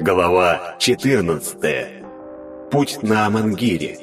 Глава 14. Путь на Амангире.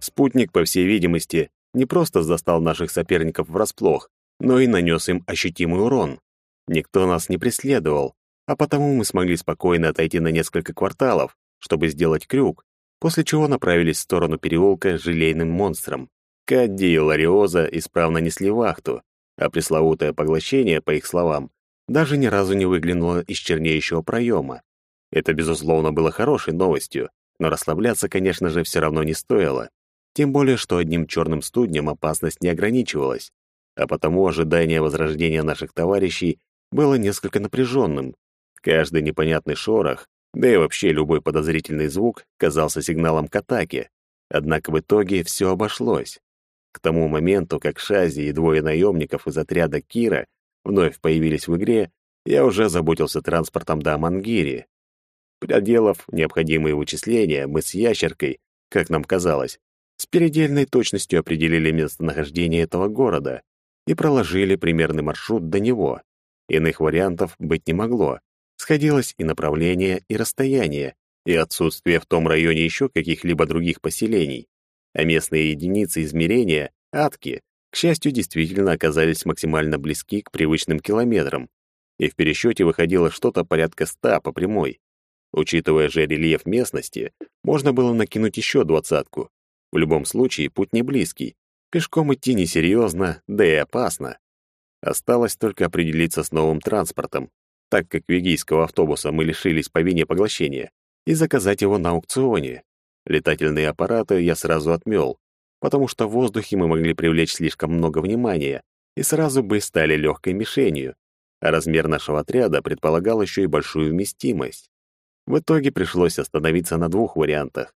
Спутник, по всей видимости, не просто застал наших соперников врасплох, но и нанес им ощутимый урон. Никто нас не преследовал, а потому мы смогли спокойно отойти на несколько кварталов, чтобы сделать крюк, после чего направились в сторону переулка с желейным монстром. Кадди и Лариоза исправно несли вахту, а пресловутое поглощение, по их словам, даже ни разу не выглянуло из чернеющего проема. Это, безусловно, было хорошей новостью, но расслабляться, конечно же, все равно не стоило. Тем более, что одним черным студнем опасность не ограничивалась, а потому ожидание возрождения наших товарищей было несколько напряженным. Каждый непонятный шорох, да и вообще любой подозрительный звук казался сигналом к атаке. Однако в итоге все обошлось. К тому моменту, как Шази и двое наемников из отряда Кира вновь появились в игре, я уже заботился транспортом до Амангири. Проделав необходимые вычисления, мы с ящеркой, как нам казалось, с передельной точностью определили местонахождение этого города и проложили примерный маршрут до него. Иных вариантов быть не могло. Сходилось и направление, и расстояние, и отсутствие в том районе еще каких-либо других поселений. А местные единицы измерения, атки, к счастью, действительно оказались максимально близки к привычным километрам, и в пересчете выходило что-то порядка ста по прямой. Учитывая же рельеф местности, можно было накинуть еще двадцатку. В любом случае, путь не близкий. Пешком идти несерьезно, да и опасно. Осталось только определиться с новым транспортом, так как вегийского автобуса мы лишились по вине поглощения, и заказать его на аукционе. Летательные аппараты я сразу отмел, потому что в воздухе мы могли привлечь слишком много внимания и сразу бы стали легкой мишенью, а размер нашего отряда предполагал еще и большую вместимость. В итоге пришлось остановиться на двух вариантах.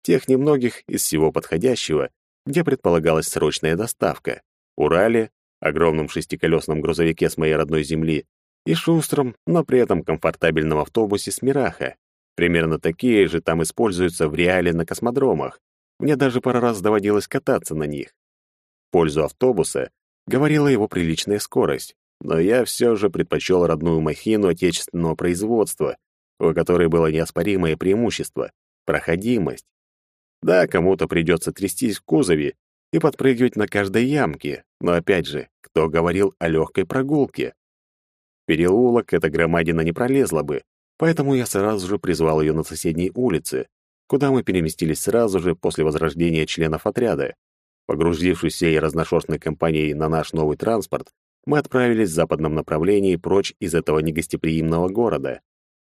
Тех немногих из всего подходящего, где предполагалась срочная доставка. Урале огромном шестиколесном грузовике с моей родной земли, и шустром, но при этом комфортабельном автобусе с Мираха. Примерно такие же там используются в реале на космодромах. Мне даже пару раз доводилось кататься на них. В пользу автобуса говорила его приличная скорость, но я все же предпочел родную махину отечественного производства, у которой было неоспоримое преимущество — проходимость. Да, кому-то придется трястись в кузове и подпрыгивать на каждой ямке, но опять же, кто говорил о легкой прогулке? Переулок эта громадина не пролезла бы, поэтому я сразу же призвал ее на соседней улице, куда мы переместились сразу же после возрождения членов отряда. Погрузившись всей разношерстной компанией на наш новый транспорт, мы отправились в западном направлении прочь из этого негостеприимного города.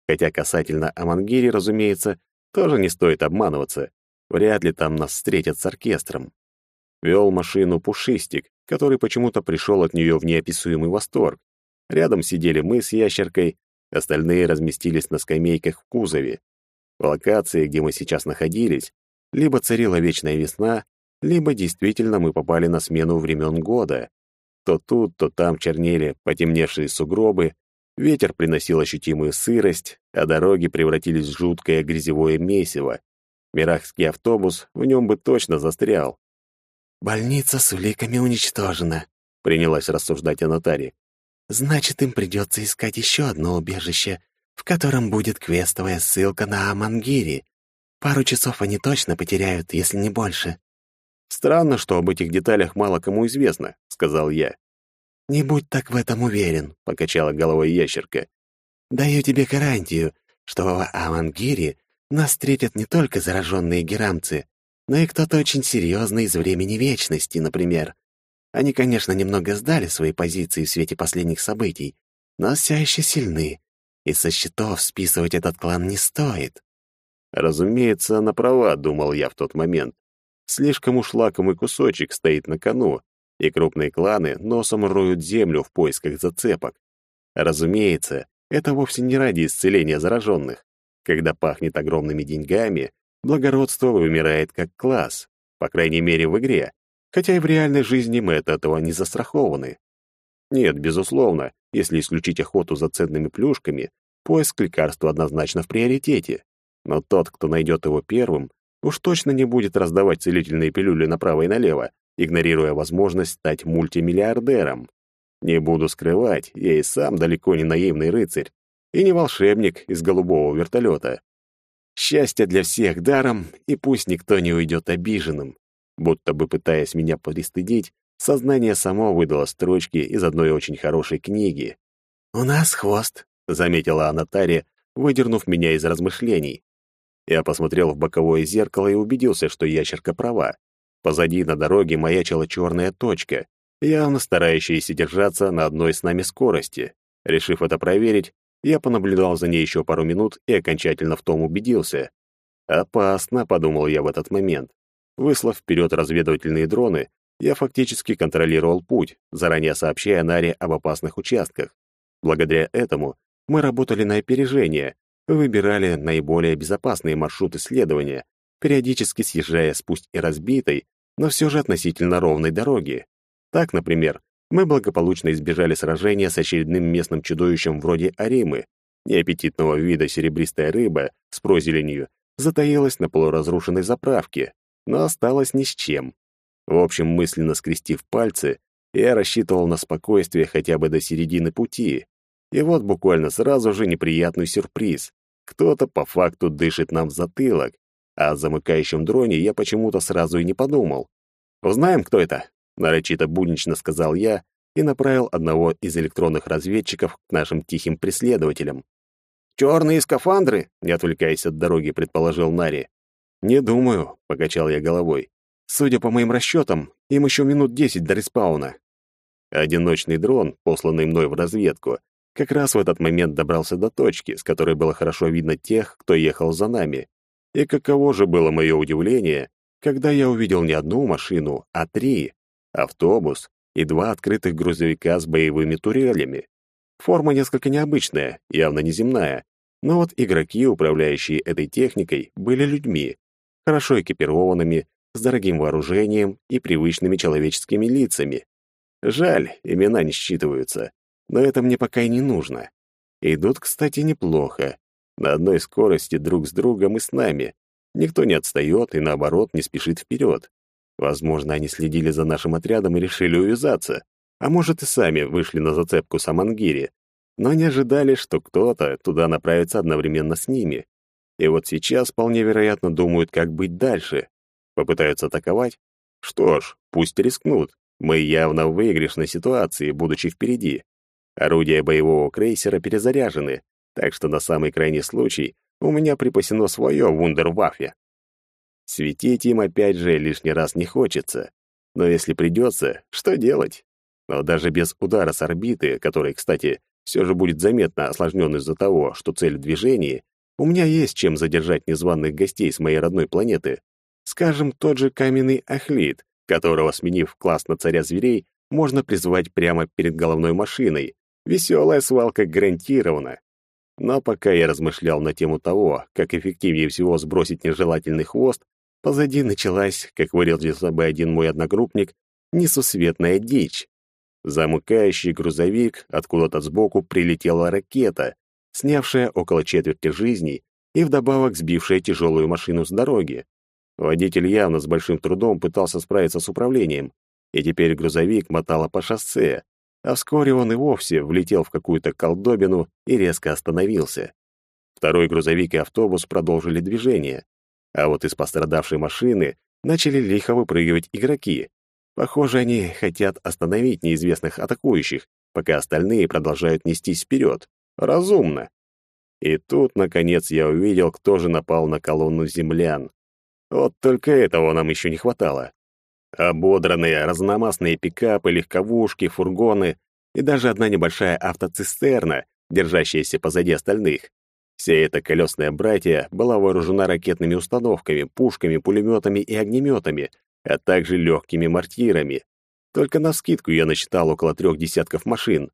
Хотя касательно Амангири, разумеется, тоже не стоит обманываться. Вряд ли там нас встретят с оркестром. Вел машину Пушистик, который почему-то пришел от нее в неописуемый восторг. Рядом сидели мы с ящеркой, остальные разместились на скамейках в кузове. В локации, где мы сейчас находились, либо царила вечная весна, либо действительно мы попали на смену времен года. То тут, то там чернели потемневшие сугробы, ветер приносил ощутимую сырость, а дороги превратились в жуткое грязевое месиво. Мирахский автобус в нем бы точно застрял. «Больница с уликами уничтожена», — принялась рассуждать Анатария. «Значит, им придется искать еще одно убежище, в котором будет квестовая ссылка на Амангири. Пару часов они точно потеряют, если не больше». «Странно, что об этих деталях мало кому известно», — сказал я. «Не будь так в этом уверен», — покачала головой ящерка. «Даю тебе гарантию, что в Амангире нас встретят не только зараженные герамцы, но и кто-то очень серьезный из времени вечности, например. Они, конечно, немного сдали свои позиции в свете последних событий, но все еще сильны, и со счетов списывать этот клан не стоит. Разумеется, она права, думал я в тот момент. Слишком уж лакомый кусочек стоит на кону, и крупные кланы носом роют землю в поисках зацепок. Разумеется, это вовсе не ради исцеления зараженных. Когда пахнет огромными деньгами, благородство вымирает как класс, по крайней мере в игре, хотя и в реальной жизни мы от этого не застрахованы. Нет, безусловно, если исключить охоту за ценными плюшками, поиск лекарства однозначно в приоритете. Но тот, кто найдет его первым, уж точно не будет раздавать целительные пилюли направо и налево, игнорируя возможность стать мультимиллиардером. Не буду скрывать, я и сам далеко не наивный рыцарь, и не волшебник из голубого вертолета. Счастье для всех даром, и пусть никто не уйдет обиженным. Будто бы пытаясь меня пристыдить, сознание само выдало строчки из одной очень хорошей книги. «У нас хвост», — заметила Анатария, выдернув меня из размышлений. Я посмотрел в боковое зеркало и убедился, что ящерка права. Позади на дороге маячила черная точка, явно старающаяся держаться на одной с нами скорости. Решив это проверить, я понаблюдал за ней еще пару минут и окончательно в том убедился. «Опасно», — подумал я в этот момент. Выслав вперед разведывательные дроны, я фактически контролировал путь, заранее сообщая Наре об опасных участках. Благодаря этому мы работали на опережение, выбирали наиболее безопасные маршруты следования, периодически съезжая с пусть и разбитой, но все же относительно ровной дороги. Так, например, мы благополучно избежали сражения с очередным местным чудовищем вроде Аримы. Неаппетитного вида серебристая рыба с прозеленью затаилась на полуразрушенной заправке, но осталась ни с чем. В общем, мысленно скрестив пальцы, я рассчитывал на спокойствие хотя бы до середины пути. И вот буквально сразу же неприятный сюрприз. Кто-то по факту дышит нам в затылок, а о замыкающем дроне я почему-то сразу и не подумал. «Узнаем, кто это?» — нарочито буднично сказал я и направил одного из электронных разведчиков к нашим тихим преследователям. «Черные скафандры?» — не отвлекаясь от дороги, предположил Нари. «Не думаю», — покачал я головой. «Судя по моим расчетам, им еще минут десять до респауна». Одиночный дрон, посланный мной в разведку, как раз в этот момент добрался до точки, с которой было хорошо видно тех, кто ехал за нами. И каково же было мое удивление, когда я увидел не одну машину, а три — автобус и два открытых грузовика с боевыми турелями. Форма несколько необычная, явно неземная, но вот игроки, управляющие этой техникой, были людьми, хорошо экипированными, с дорогим вооружением и привычными человеческими лицами. Жаль, имена не считываются, но это мне пока и не нужно. Идут, кстати, неплохо. На одной скорости друг с другом и с нами. Никто не отстает и, наоборот, не спешит вперед. Возможно, они следили за нашим отрядом и решили увязаться. А может, и сами вышли на зацепку Самангири. Но не ожидали, что кто-то туда направится одновременно с ними. И вот сейчас, вполне вероятно, думают, как быть дальше. Попытаются атаковать? Что ж, пусть рискнут. Мы явно в выигрышной ситуации, будучи впереди. Орудия боевого крейсера перезаряжены, так что на самый крайний случай у меня припасено свое вундерваффе. Светить им опять же лишний раз не хочется. Но если придется, что делать? Но даже без удара с орбиты, который, кстати, все же будет заметно осложнен из-за того, что цель в движении, у меня есть чем задержать незваных гостей с моей родной планеты. Скажем, тот же каменный Ахлит, которого, сменив класс на царя зверей, можно призвать прямо перед головной машиной, Веселая свалка гарантирована. Но пока я размышлял на тему того, как эффективнее всего сбросить нежелательный хвост, позади началась, как выразился бы один мой одногруппник, несусветная дичь. Замыкающий грузовик откуда-то сбоку прилетела ракета, снявшая около четверти жизней и вдобавок сбившая тяжелую машину с дороги. Водитель явно с большим трудом пытался справиться с управлением, и теперь грузовик мотало по шоссе, а вскоре он и вовсе влетел в какую-то колдобину и резко остановился. Второй грузовик и автобус продолжили движение, а вот из пострадавшей машины начали лихо выпрыгивать игроки. Похоже, они хотят остановить неизвестных атакующих, пока остальные продолжают нестись вперед. Разумно. И тут, наконец, я увидел, кто же напал на колонну землян. Вот только этого нам еще не хватало. Ободранные разномастные пикапы, легковушки, фургоны и даже одна небольшая автоцистерна, держащаяся позади остальных. Вся эта колесная братья была вооружена ракетными установками, пушками, пулеметами и огнеметами, а также легкими мортирами. Только на скидку я насчитал около трех десятков машин.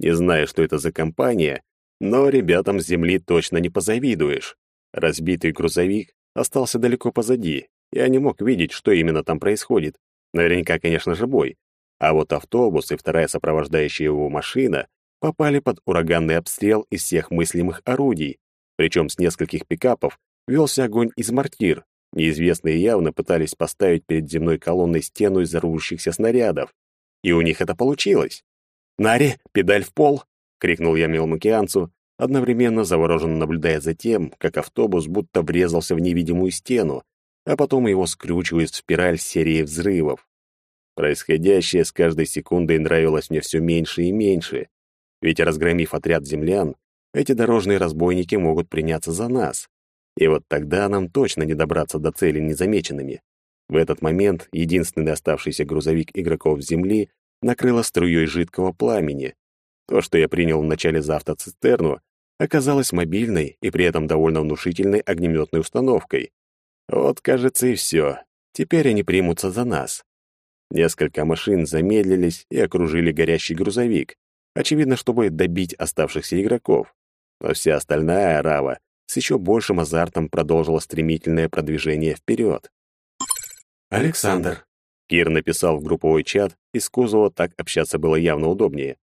Не знаю, что это за компания, но ребятам с земли точно не позавидуешь. Разбитый грузовик остался далеко позади, я не мог видеть, что именно там происходит. Наверняка, конечно же, бой. А вот автобус и вторая сопровождающая его машина попали под ураганный обстрел из всех мыслимых орудий. Причем с нескольких пикапов велся огонь из мортир, Неизвестные явно пытались поставить перед земной колонной стену из рвущихся снарядов. И у них это получилось. «Нари, педаль в пол!» — крикнул я мелмокеанцу, одновременно завороженно наблюдая за тем, как автобус будто врезался в невидимую стену, а потом его скручивает в спираль серии взрывов. Происходящее с каждой секундой нравилось мне все меньше и меньше, ведь разгромив отряд землян, эти дорожные разбойники могут приняться за нас. И вот тогда нам точно не добраться до цели незамеченными. В этот момент единственный оставшийся грузовик игроков Земли накрыло струей жидкого пламени. То, что я принял вначале за автоцистерну, оказалось мобильной и при этом довольно внушительной огнеметной установкой. Вот, кажется, и все. Теперь они примутся за нас. Несколько машин замедлились и окружили горящий грузовик, очевидно, чтобы добить оставшихся игроков. Но вся остальная арава с еще большим азартом продолжила стремительное продвижение вперед. «Александр», — Кир написал в групповой чат, из кузова так общаться было явно удобнее.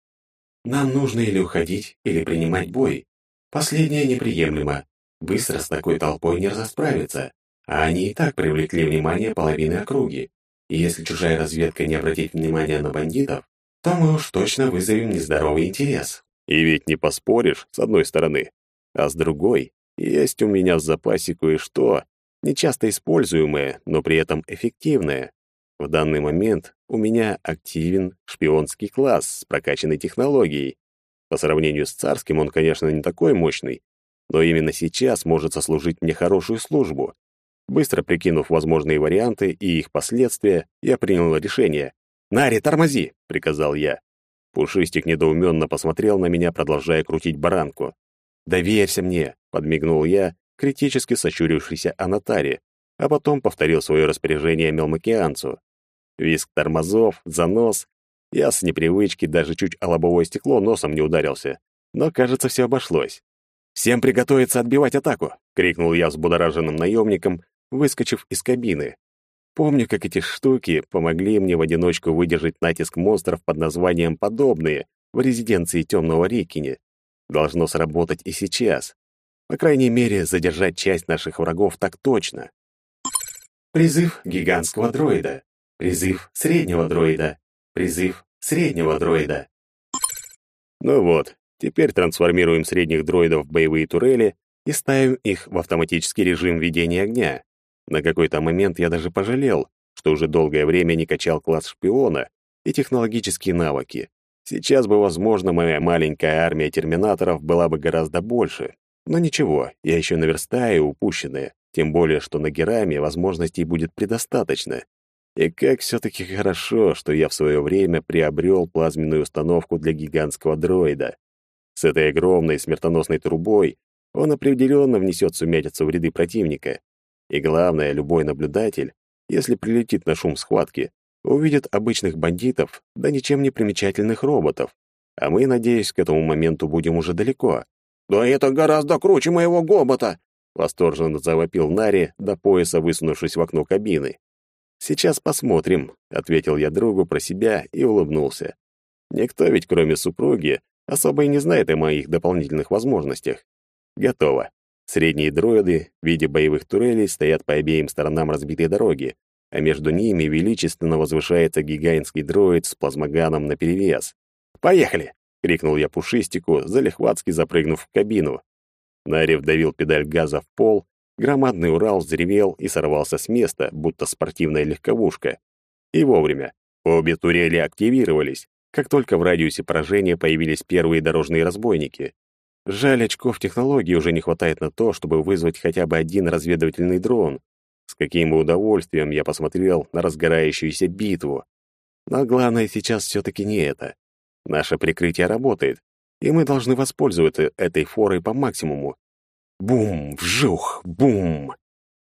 «Нам нужно или уходить, или принимать бой. Последнее неприемлемо. Быстро с такой толпой не расправиться, а они и так привлекли внимание половины округи. И если чужая разведка не обратит внимания на бандитов, то мы уж точно вызовем нездоровый интерес. И ведь не поспоришь, с одной стороны. А с другой, есть у меня в запасе кое-что, нечасто используемое, но при этом эффективное. В данный момент у меня активен шпионский класс с прокачанной технологией. По сравнению с царским он, конечно, не такой мощный, но именно сейчас может сослужить мне хорошую службу. Быстро прикинув возможные варианты и их последствия, я принял решение. «Нари, тормози!» — приказал я. Пушистик недоуменно посмотрел на меня, продолжая крутить баранку. «Доверься мне!» — подмигнул я, критически сощурившийся Анатаре, а потом повторил свое распоряжение мелмокеанцу. Виск тормозов, занос. Я с непривычки даже чуть о лобовое стекло носом не ударился. Но, кажется, все обошлось. «Всем приготовиться отбивать атаку!» — крикнул я взбудораженным наемником, выскочив из кабины. Помню, как эти штуки помогли мне в одиночку выдержать натиск монстров под названием «Подобные» в резиденции Темного Рикини. Должно сработать и сейчас. По крайней мере, задержать часть наших врагов так точно. Призыв гигантского дроида. Призыв среднего дроида. Призыв среднего дроида. Ну вот, теперь трансформируем средних дроидов в боевые турели и ставим их в автоматический режим ведения огня. На какой-то момент я даже пожалел, что уже долгое время не качал класс шпиона и технологические навыки. Сейчас бы, возможно, моя маленькая армия терминаторов была бы гораздо больше. Но ничего, я еще наверстаю упущенное, тем более, что на Гераме возможностей будет предостаточно. И как все-таки хорошо, что я в свое время приобрел плазменную установку для гигантского дроида. С этой огромной смертоносной трубой он определенно внесет сумятицу в ряды противника. И главное, любой наблюдатель, если прилетит на шум схватки, увидит обычных бандитов, да ничем не примечательных роботов. А мы, надеюсь, к этому моменту будем уже далеко. «Да это гораздо круче моего гобота!» — восторженно завопил Нари, до пояса высунувшись в окно кабины. «Сейчас посмотрим», — ответил я другу про себя и улыбнулся. «Никто ведь, кроме супруги, особо и не знает о моих дополнительных возможностях. Готово. Средние дроиды в виде боевых турелей стоят по обеим сторонам разбитой дороги, а между ними величественно возвышается гигантский дроид с плазмоганом наперевес. «Поехали!» — крикнул я Пушистику, залихватски запрыгнув в кабину. Нарев давил педаль газа в пол, громадный Урал взревел и сорвался с места, будто спортивная легковушка. И вовремя. Обе турели активировались, как только в радиусе поражения появились первые дорожные разбойники. Жаль, очков технологий уже не хватает на то, чтобы вызвать хотя бы один разведывательный дрон. С каким бы удовольствием я посмотрел на разгорающуюся битву. Но главное сейчас все-таки не это. Наше прикрытие работает, и мы должны воспользоваться этой форой по максимуму. Бум, вжух, бум.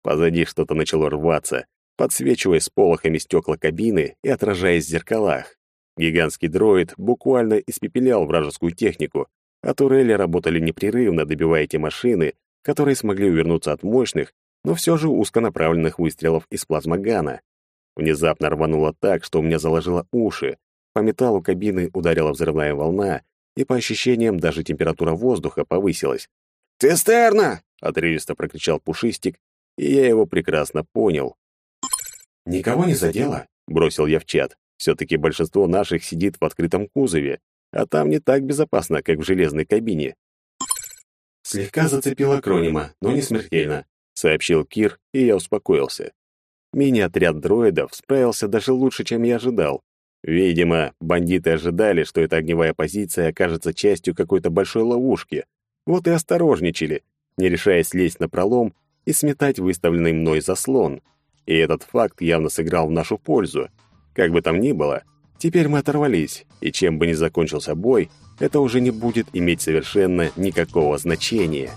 Позади что-то начало рваться, подсвечивая сполохами стекла кабины и отражаясь в зеркалах. Гигантский дроид буквально испепелял вражескую технику, а турели работали непрерывно, добивая эти машины, которые смогли увернуться от мощных, но все же узконаправленных выстрелов из плазмогана. Внезапно рвануло так, что у меня заложило уши. По металлу кабины ударила взрывная волна, и по ощущениям даже температура воздуха повысилась. «Цистерна!» — отрывисто прокричал Пушистик, и я его прекрасно понял. «Никого не задело?» — бросил я в чат. Все-таки большинство наших сидит в открытом кузове, а там не так безопасно, как в железной кабине. «Слегка зацепила Кронима, но не смертельно», — сообщил Кир, и я успокоился. Мини-отряд дроидов справился даже лучше, чем я ожидал. Видимо, бандиты ожидали, что эта огневая позиция окажется частью какой-то большой ловушки. Вот и осторожничали, не решаясь лезть на пролом и сметать выставленный мной заслон. И этот факт явно сыграл в нашу пользу. Как бы там ни было, теперь мы оторвались, и чем бы ни закончился бой, это уже не будет иметь совершенно никакого значения.